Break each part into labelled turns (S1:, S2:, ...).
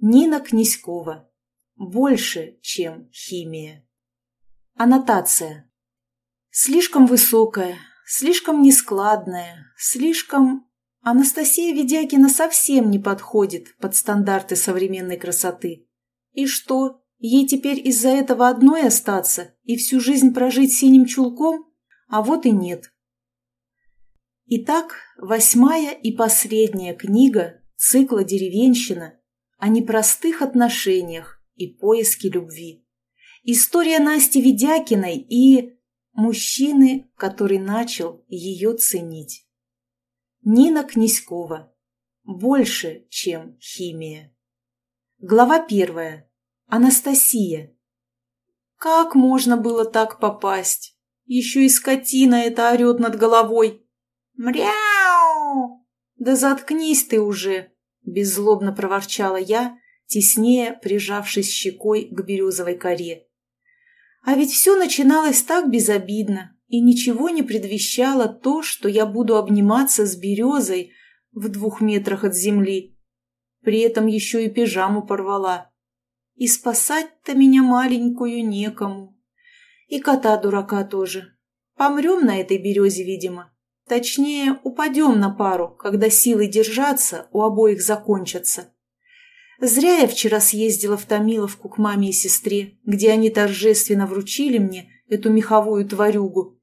S1: Нина Князькова. Больше, чем химия. Аннотация. Слишком высокая, слишком нескладная, слишком... Анастасия Ведякина совсем не подходит под стандарты современной красоты. И что, ей теперь из-за этого одной остаться и всю жизнь прожить синим чулком? А вот и нет. Итак, восьмая и последняя книга цикла «Деревенщина» о непростых отношениях и поиске любви. История Насти Ведякиной и мужчины, который начал ее ценить. Нина Князькова. Больше, чем химия. Глава первая. Анастасия. Как можно было так попасть? Еще и скотина это орет над головой. «Мряу!» «Да заткнись ты уже!» Беззлобно проворчала я, теснее прижавшись щекой к березовой коре. А ведь все начиналось так безобидно, и ничего не предвещало то, что я буду обниматься с березой в двух метрах от земли. При этом еще и пижаму порвала. И спасать-то меня маленькую некому. И кота-дурака тоже. Помрем на этой березе, видимо. Точнее, упадем на пару, когда силы держаться у обоих закончатся. Зря я вчера съездила в Томиловку к маме и сестре, где они торжественно вручили мне эту меховую тварюгу.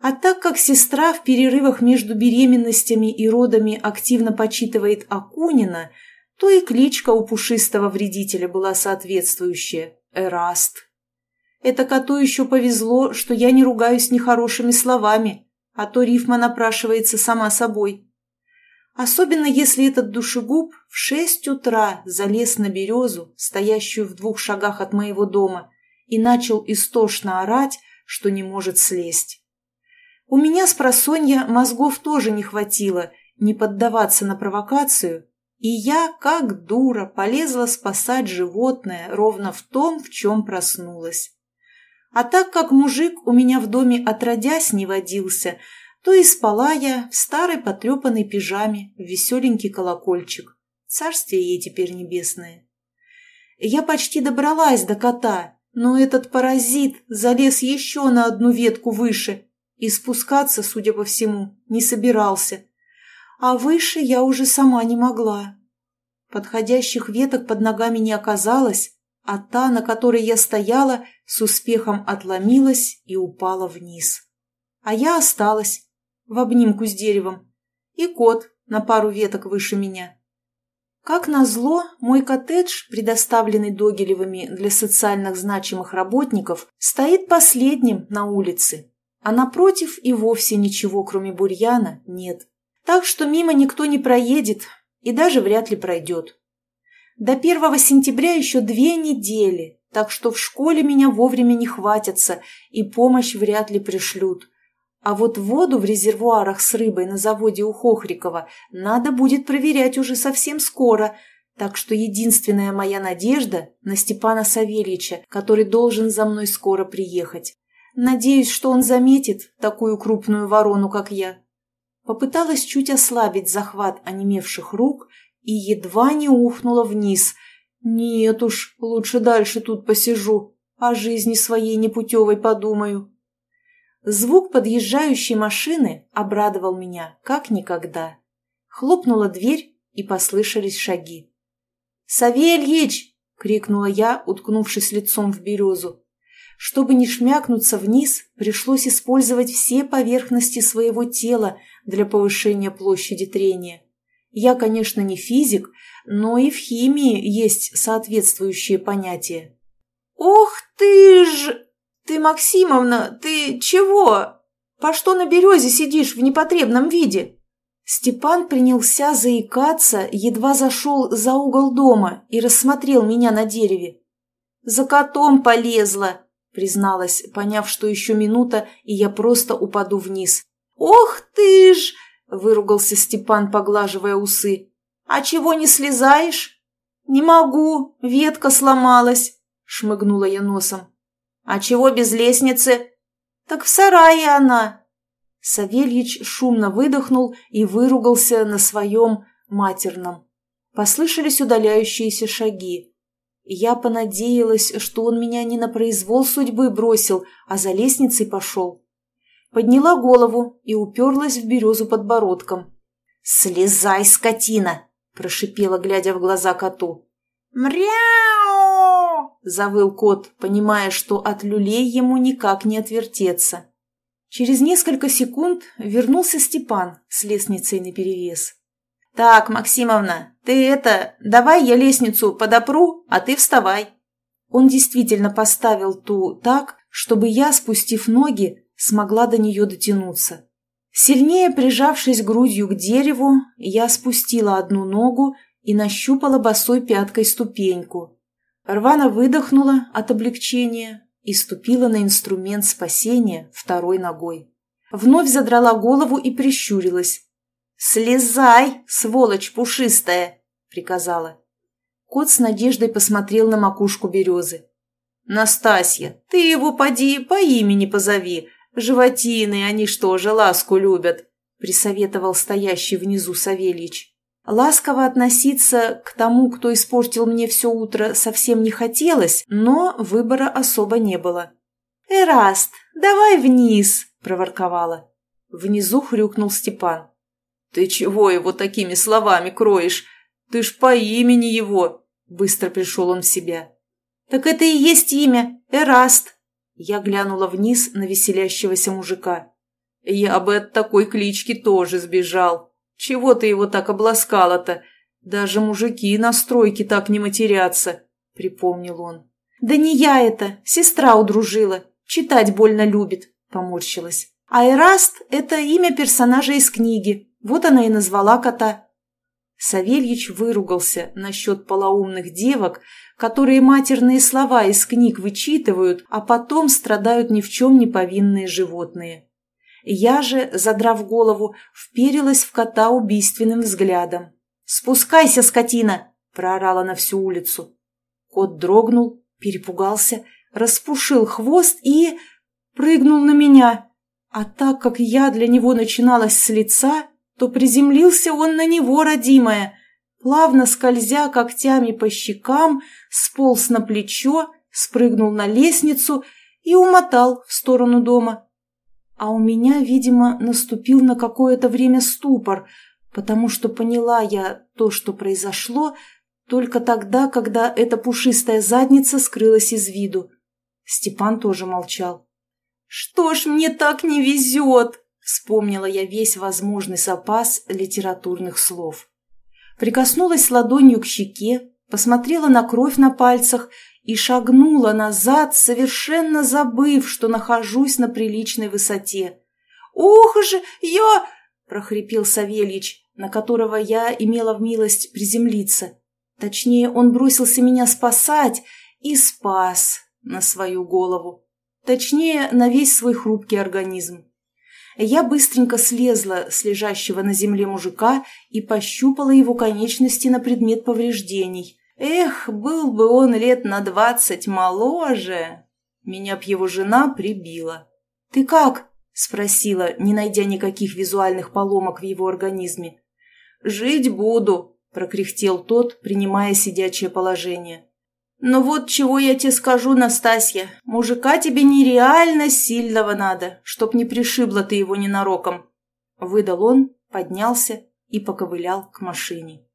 S1: А так как сестра в перерывах между беременностями и родами активно почитывает Акунина, то и кличка у пушистого вредителя была соответствующая – Эраст. Это коту еще повезло, что я не ругаюсь нехорошими словами – а то рифма напрашивается сама собой. Особенно если этот душегуб в шесть утра залез на березу, стоящую в двух шагах от моего дома, и начал истошно орать, что не может слезть. У меня с просонья мозгов тоже не хватило не поддаваться на провокацию, и я, как дура, полезла спасать животное ровно в том, в чем проснулась. А так как мужик у меня в доме отродясь не водился, то и спала я в старой потрепанной пижаме в веселенький колокольчик. Царствие ей теперь небесное. Я почти добралась до кота, но этот паразит залез еще на одну ветку выше и спускаться, судя по всему, не собирался. А выше я уже сама не могла. Подходящих веток под ногами не оказалось, а та, на которой я стояла, с успехом отломилась и упала вниз. А я осталась в обнимку с деревом, и кот на пару веток выше меня. Как назло, мой коттедж, предоставленный Догилевыми для социальных значимых работников, стоит последним на улице, а напротив и вовсе ничего, кроме бурьяна, нет. Так что мимо никто не проедет и даже вряд ли пройдет. До первого сентября еще две недели, так что в школе меня вовремя не хватятся и помощь вряд ли пришлют. А вот воду в резервуарах с рыбой на заводе у Хохрикова надо будет проверять уже совсем скоро, так что единственная моя надежда на Степана Савельича, который должен за мной скоро приехать. Надеюсь, что он заметит такую крупную ворону, как я. Попыталась чуть ослабить захват онемевших рук и едва не ухнула вниз. Нет уж, лучше дальше тут посижу, о жизни своей непутевой подумаю. Звук подъезжающей машины обрадовал меня, как никогда. Хлопнула дверь, и послышались шаги. «Савельич!» — крикнула я, уткнувшись лицом в березу. Чтобы не шмякнуться вниз, пришлось использовать все поверхности своего тела для повышения площади трения. Я, конечно, не физик, но и в химии есть соответствующие понятия. «Ух ты ж! Ты, Максимовна, ты чего? По что на березе сидишь в непотребном виде?» Степан принялся заикаться, едва зашел за угол дома и рассмотрел меня на дереве. «За котом полезла», — призналась, поняв, что еще минута, и я просто упаду вниз. «Ох ты ж!» — выругался Степан, поглаживая усы. «А чего не слезаешь?» «Не могу, ветка сломалась», — шмыгнула я носом. «А чего без лестницы?» «Так в сарае она». Савельич шумно выдохнул и выругался на своем матерном. Послышались удаляющиеся шаги. Я понадеялась, что он меня не на произвол судьбы бросил, а за лестницей пошел. Подняла голову и уперлась в березу подбородком. «Слезай, скотина!» – прошипела, глядя в глаза коту.
S2: «Мряу!»
S1: – завыл кот, понимая, что от люлей ему никак не отвертеться. Через несколько секунд вернулся Степан с лестницей наперевес. «Так, Максимовна, ты это, давай я лестницу подопру, а ты вставай». Он действительно поставил ту так, чтобы я, спустив ноги, смогла до нее дотянуться. Сильнее прижавшись грудью к дереву, я спустила одну ногу и нащупала босой пяткой ступеньку. Рвано выдохнула от облегчения и ступила на инструмент спасения второй ногой. Вновь задрала голову и прищурилась. «Слезай, сволочь пушистая!» — приказала. Кот с надеждой посмотрел на макушку березы. «Настасья, ты его поди по имени позови. Животины, они что же, ласку любят?» — присоветовал стоящий внизу Савельич. Ласково относиться к тому, кто испортил мне все утро, совсем не хотелось, но выбора особо не было. «Эраст, давай вниз!» – проворковала. Внизу хрюкнул Степан. «Ты чего его такими словами кроешь? Ты ж по имени его!» Быстро пришел он в себя. «Так это и есть имя, Эраст!» Я глянула вниз на веселящегося мужика. «Я бы от такой клички тоже сбежал!» Чего ты его так обласкала-то? Даже мужики на стройке так не матерятся, — припомнил он. Да не я это, сестра удружила. Читать больно любит, — поморщилась. А Эраст — это имя персонажа из книги. Вот она и назвала кота. Савельич выругался насчет полоумных девок, которые матерные слова из книг вычитывают, а потом страдают ни в чем не повинные животные. Я же, задрав голову, вперилась в кота убийственным взглядом. «Спускайся, скотина!» – проорала на всю улицу. Кот дрогнул, перепугался, распушил хвост и... прыгнул на меня. А так как я для него начиналась с лица, то приземлился он на него, родимая. Плавно скользя когтями по щекам, сполз на плечо, спрыгнул на лестницу и умотал в сторону дома. А у меня, видимо, наступил на какое-то время ступор, потому что поняла я то, что произошло, только тогда, когда эта пушистая задница скрылась из виду. Степан тоже молчал. «Что ж мне так не везет?» — вспомнила я весь возможный запас литературных слов. Прикоснулась ладонью к щеке, посмотрела на кровь на пальцах и шагнула назад, совершенно забыв, что нахожусь на приличной высоте. «Ух же, я...» — прохрипел Савельич, на которого я имела в милость приземлиться. Точнее, он бросился меня спасать и спас на свою голову. Точнее, на весь свой хрупкий организм. Я быстренько слезла с лежащего на земле мужика и пощупала его конечности на предмет повреждений. Эх, был бы он лет на двадцать моложе. Меня б его жена прибила. «Ты как?» – спросила, не найдя никаких визуальных поломок в его организме. «Жить буду», – прокряхтел тот, принимая сидячее положение. «Но вот чего я тебе скажу, Настасья, мужика тебе нереально сильного надо, чтоб не пришибло ты его ненароком». Выдал он, поднялся и поковылял к машине.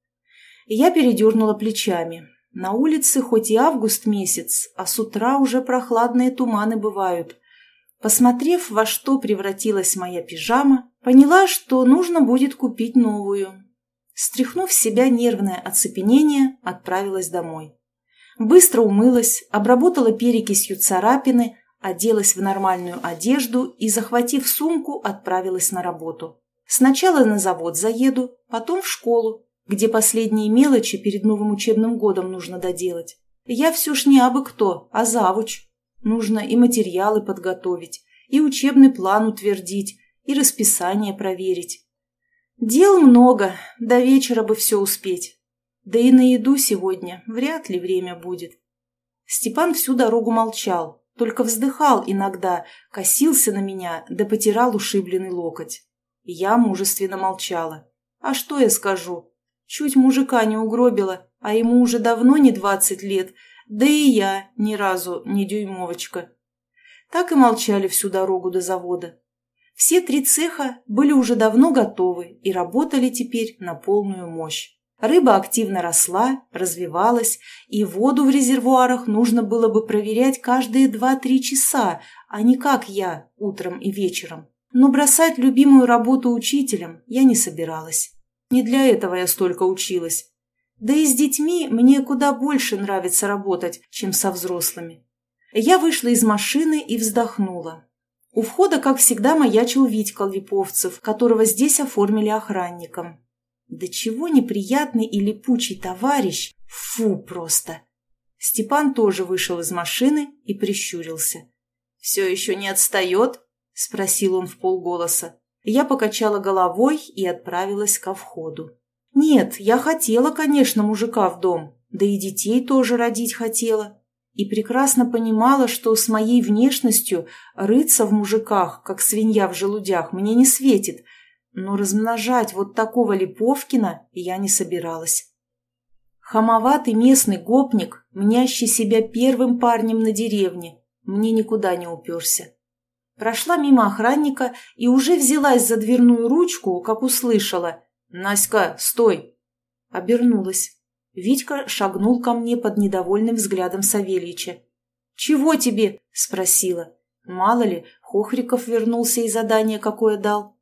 S1: Я передернула плечами. На улице хоть и август месяц, а с утра уже прохладные туманы бывают. Посмотрев, во что превратилась моя пижама, поняла, что нужно будет купить новую. Стряхнув с себя нервное оцепенение, отправилась домой. Быстро умылась, обработала перекисью царапины, оделась в нормальную одежду и, захватив сумку, отправилась на работу. Сначала на завод заеду, потом в школу, где последние мелочи перед новым учебным годом нужно доделать. Я все ж не абы кто, а завуч. Нужно и материалы подготовить, и учебный план утвердить, и расписание проверить. Дел много, до вечера бы все успеть. Да и на еду сегодня вряд ли время будет. Степан всю дорогу молчал, только вздыхал иногда, косился на меня да потирал ушибленный локоть. Я мужественно молчала. А что я скажу? Чуть мужика не угробила, а ему уже давно не двадцать лет, да и я ни разу не дюймовочка. Так и молчали всю дорогу до завода. Все три цеха были уже давно готовы и работали теперь на полную мощь. Рыба активно росла, развивалась, и воду в резервуарах нужно было бы проверять каждые два-три часа, а не как я, утром и вечером. Но бросать любимую работу учителем я не собиралась. Не для этого я столько училась. Да и с детьми мне куда больше нравится работать, чем со взрослыми. Я вышла из машины и вздохнула. У входа, как всегда, маячил Витька Липовцев, которого здесь оформили охранником. Да чего неприятный и липучий товарищ! Фу просто! Степан тоже вышел из машины и прищурился. «Все еще не отстает?» – спросил он в полголоса. Я покачала головой и отправилась ко входу. Нет, я хотела, конечно, мужика в дом, да и детей тоже родить хотела. И прекрасно понимала, что с моей внешностью рыться в мужиках, как свинья в желудях, мне не светит, но размножать вот такого Липовкина я не собиралась. Хамоватый местный гопник, мнящий себя первым парнем на деревне, мне никуда не уперся. Прошла мимо охранника и уже взялась за дверную ручку, как услышала «Наська, стой!» Обернулась. Витька шагнул ко мне под недовольным взглядом Савельича. «Чего тебе?» – спросила. Мало ли, Хохриков вернулся и задание какое дал.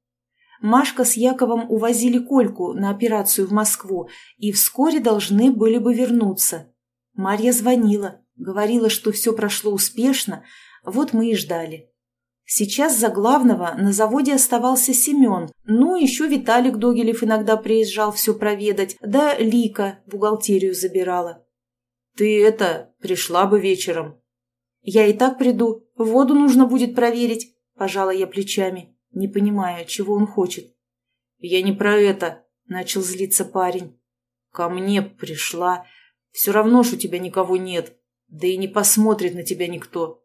S1: Машка с Яковом увозили Кольку на операцию в Москву и вскоре должны были бы вернуться. Марья звонила, говорила, что все прошло успешно, вот мы и ждали. Сейчас за главного на заводе оставался Семен, ну, еще Виталик Догилев иногда приезжал все проведать, да Лика бухгалтерию забирала. «Ты это, пришла бы вечером». «Я и так приду, воду нужно будет проверить», – пожала я плечами, не понимая, чего он хочет. «Я не про это», – начал злиться парень. «Ко мне пришла. Все равно ж у тебя никого нет, да и не посмотрит на тебя никто.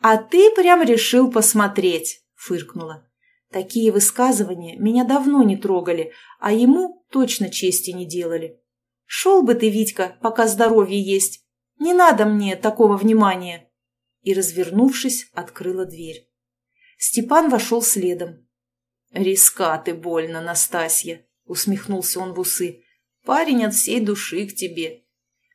S1: «А ты прям решил посмотреть», — фыркнула. Такие высказывания меня давно не трогали, а ему точно чести не делали. «Шел бы ты, Витька, пока здоровье есть. Не надо мне такого внимания». И, развернувшись, открыла дверь. Степан вошел следом. «Риска ты больно, Настасья», — усмехнулся он в усы. «Парень от всей души к тебе».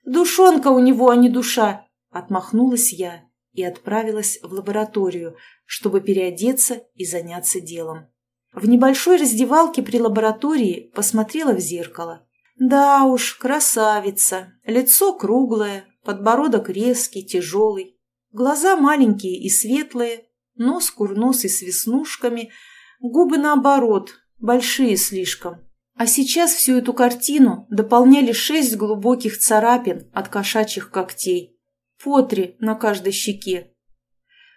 S1: «Душонка у него, а не душа», — отмахнулась я и отправилась в лабораторию, чтобы переодеться и заняться делом. В небольшой раздевалке при лаборатории посмотрела в зеркало. Да уж, красавица, лицо круглое, подбородок резкий, тяжелый, глаза маленькие и светлые, нос курносый с веснушками, губы наоборот, большие слишком. А сейчас всю эту картину дополняли шесть глубоких царапин от кошачьих когтей по три на каждой щеке.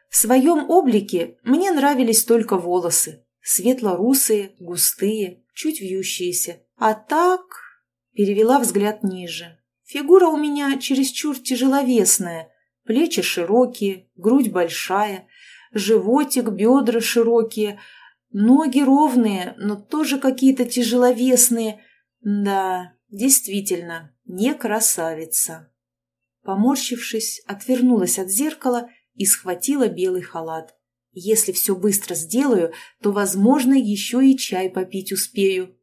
S1: В своем облике мне нравились только волосы, светло-русые, густые, чуть вьющиеся. А так... Перевела взгляд ниже. Фигура у меня чересчур тяжеловесная, плечи широкие, грудь большая, животик, бедра широкие, ноги ровные, но тоже какие-то тяжеловесные. Да, действительно, не красавица. Поморщившись, отвернулась от зеркала и схватила белый халат. Если все быстро сделаю, то, возможно, еще и чай попить успею.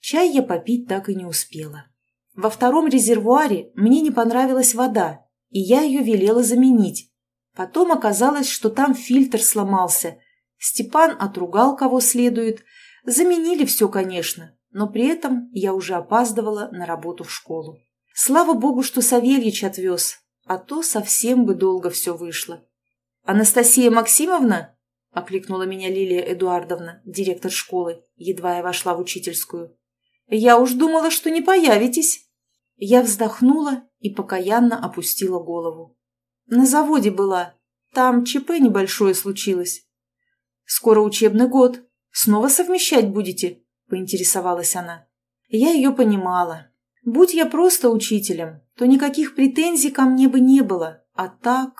S1: Чай я попить так и не успела. Во втором резервуаре мне не понравилась вода, и я ее велела заменить. Потом оказалось, что там фильтр сломался. Степан отругал кого следует. Заменили все, конечно, но при этом я уже опаздывала на работу в школу. Слава богу, что Савельич отвез, а то совсем бы долго все вышло. «Анастасия Максимовна?» – окликнула меня Лилия Эдуардовна, директор школы, едва я вошла в учительскую. «Я уж думала, что не появитесь». Я вздохнула и покаянно опустила голову. «На заводе была. Там ЧП небольшое случилось». «Скоро учебный год. Снова совмещать будете?» – поинтересовалась она. Я ее понимала, Будь я просто учителем, то никаких претензий ко мне бы не было. А так...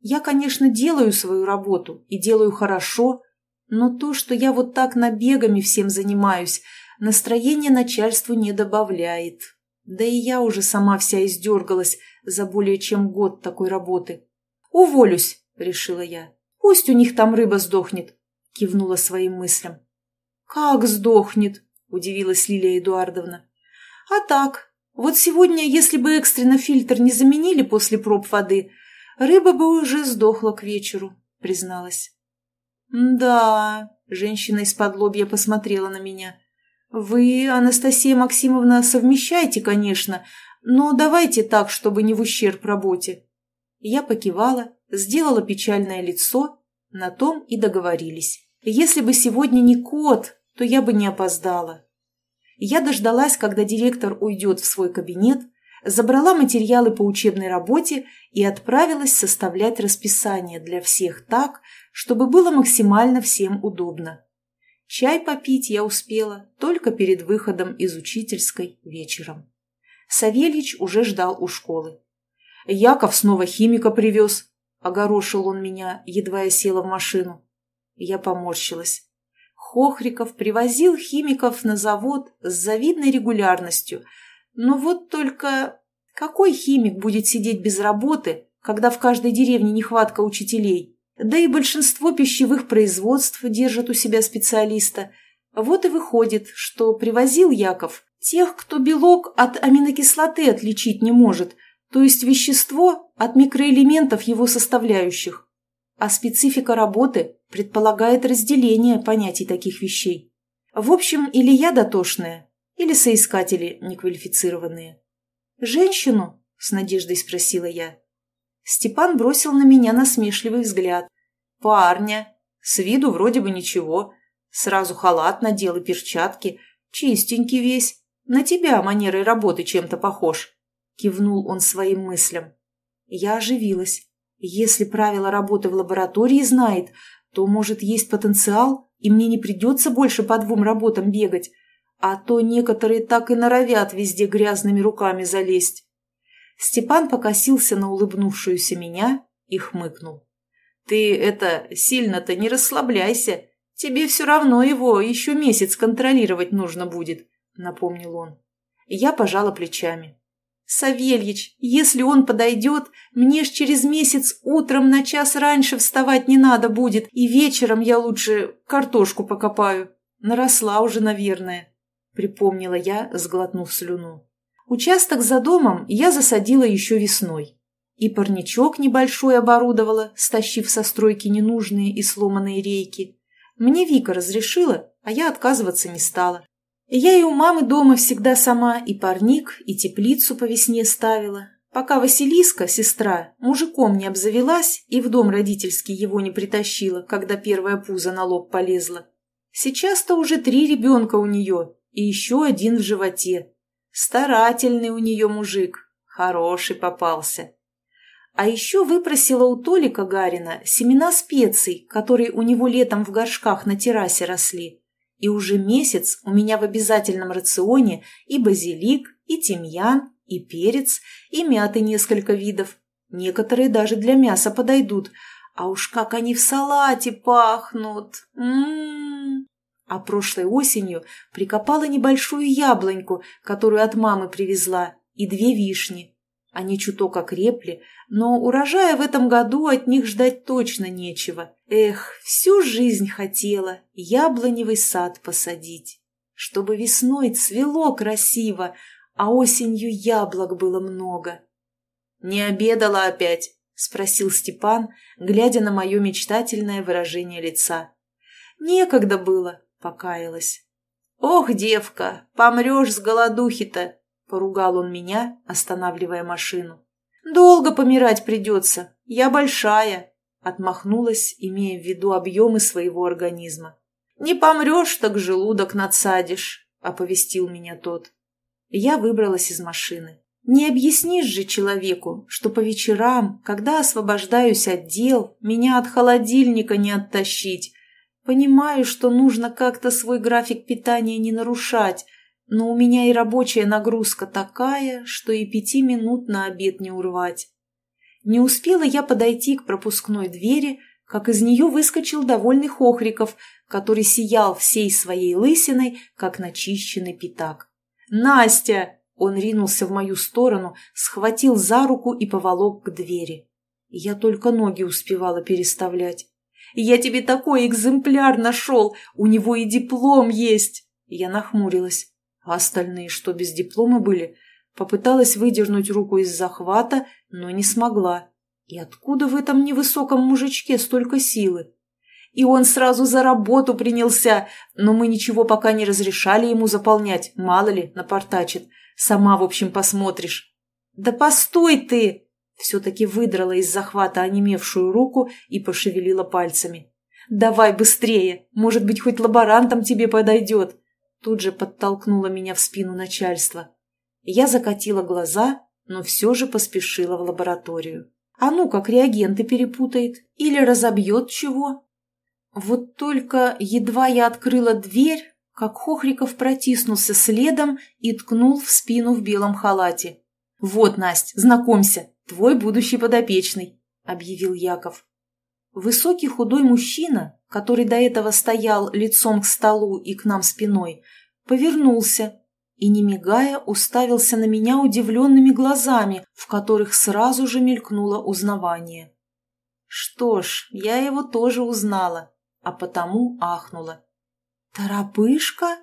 S1: Я, конечно, делаю свою работу и делаю хорошо, но то, что я вот так набегами всем занимаюсь, настроение начальству не добавляет. Да и я уже сама вся издергалась за более чем год такой работы. «Уволюсь», — решила я. «Пусть у них там рыба сдохнет», — кивнула своим мыслям. «Как сдохнет?» — удивилась Лилия Эдуардовна. «А так, вот сегодня, если бы экстренно фильтр не заменили после проб воды, рыба бы уже сдохла к вечеру», — призналась. «Да», — женщина из-под лобья посмотрела на меня. «Вы, Анастасия Максимовна, совмещайте, конечно, но давайте так, чтобы не в ущерб работе». Я покивала, сделала печальное лицо, на том и договорились. Если бы сегодня не кот, то я бы не опоздала. Я дождалась, когда директор уйдет в свой кабинет, забрала материалы по учебной работе и отправилась составлять расписание для всех так, чтобы было максимально всем удобно. Чай попить я успела только перед выходом из учительской вечером. Савельич уже ждал у школы. «Яков снова химика привез», — огорошил он меня, едва я села в машину. Я поморщилась. Хохриков привозил химиков на завод с завидной регулярностью. Но вот только какой химик будет сидеть без работы, когда в каждой деревне нехватка учителей? Да и большинство пищевых производств держат у себя специалиста. Вот и выходит, что привозил Яков тех, кто белок от аминокислоты отличить не может, то есть вещество от микроэлементов его составляющих. А специфика работы предполагает разделение понятий таких вещей. В общем, или я дотошная, или соискатели неквалифицированные. «Женщину?» – с надеждой спросила я. Степан бросил на меня насмешливый взгляд. «Парня. С виду вроде бы ничего. Сразу халат надел и перчатки. Чистенький весь. На тебя манерой работы чем-то похож», – кивнул он своим мыслям. Я оживилась. Если правила работы в лаборатории знает, то, может, есть потенциал, и мне не придется больше по двум работам бегать, а то некоторые так и норовят везде грязными руками залезть. Степан покосился на улыбнувшуюся меня и хмыкнул. «Ты это, сильно-то не расслабляйся. Тебе все равно его еще месяц контролировать нужно будет», — напомнил он. Я пожала плечами. Савельич, если он подойдет, мне ж через месяц утром на час раньше вставать не надо будет, и вечером я лучше картошку покопаю. Наросла уже, наверное, — припомнила я, сглотнув слюну. Участок за домом я засадила еще весной. И парничок небольшой оборудовала, стащив со стройки ненужные и сломанные рейки. Мне Вика разрешила, а я отказываться не стала. Я и у мамы дома всегда сама и парник, и теплицу по весне ставила, пока Василиска, сестра, мужиком не обзавелась и в дом родительский его не притащила, когда первая пузо на лоб полезла. Сейчас-то уже три ребенка у нее и еще один в животе. Старательный у нее мужик, хороший попался. А еще выпросила у Толика Гарина семена специй, которые у него летом в горшках на террасе росли. И уже месяц у меня в обязательном рационе и базилик, и тимьян, и перец, и мяты несколько видов. Некоторые даже для мяса подойдут. А уж как они в салате пахнут! М-м-м! А прошлой осенью прикопала небольшую яблоньку, которую от мамы привезла, и две вишни. Они чуток окрепли, но урожая в этом году от них ждать точно нечего. Эх, всю жизнь хотела яблоневый сад посадить, чтобы весной цвело красиво, а осенью яблок было много. «Не обедала опять?» – спросил Степан, глядя на мое мечтательное выражение лица. «Некогда было», – покаялась. «Ох, девка, помрешь с голодухи-то!» — поругал он меня, останавливая машину. «Долго помирать придется. Я большая», — отмахнулась, имея в виду объемы своего организма. «Не помрешь, так желудок надсадишь», — оповестил меня тот. Я выбралась из машины. Не объяснишь же человеку, что по вечерам, когда освобождаюсь от дел, меня от холодильника не оттащить. Понимаю, что нужно как-то свой график питания не нарушать, но у меня и рабочая нагрузка такая, что и пяти минут на обед не урвать. Не успела я подойти к пропускной двери, как из нее выскочил довольный Хохриков, который сиял всей своей лысиной, как начищенный пятак. «Настя!» Он ринулся в мою сторону, схватил за руку и поволок к двери. Я только ноги успевала переставлять. «Я тебе такой экземпляр нашел! У него и диплом есть!» Я нахмурилась. А остальные что, без диплома были? Попыталась выдернуть руку из захвата, но не смогла. И откуда в этом невысоком мужичке столько силы? И он сразу за работу принялся, но мы ничего пока не разрешали ему заполнять, мало ли, напортачит. Сама, в общем, посмотришь. «Да постой ты!» Все-таки выдрала из захвата онемевшую руку и пошевелила пальцами. «Давай быстрее! Может быть, хоть лаборантом тебе подойдет!» Тут же подтолкнула меня в спину начальства. Я закатила глаза, но все же поспешила в лабораторию. А ну, как реагенты перепутает или разобьет чего. Вот только едва я открыла дверь, как Хохриков протиснулся следом и ткнул в спину в белом халате. «Вот, Насть, знакомься, твой будущий подопечный», — объявил Яков. Высокий худой мужчина, который до этого стоял лицом к столу и к нам спиной, повернулся и, не мигая, уставился на меня удивленными глазами, в которых сразу же мелькнуло узнавание. Что ж, я его тоже узнала, а потому ахнула. «Торопышка?»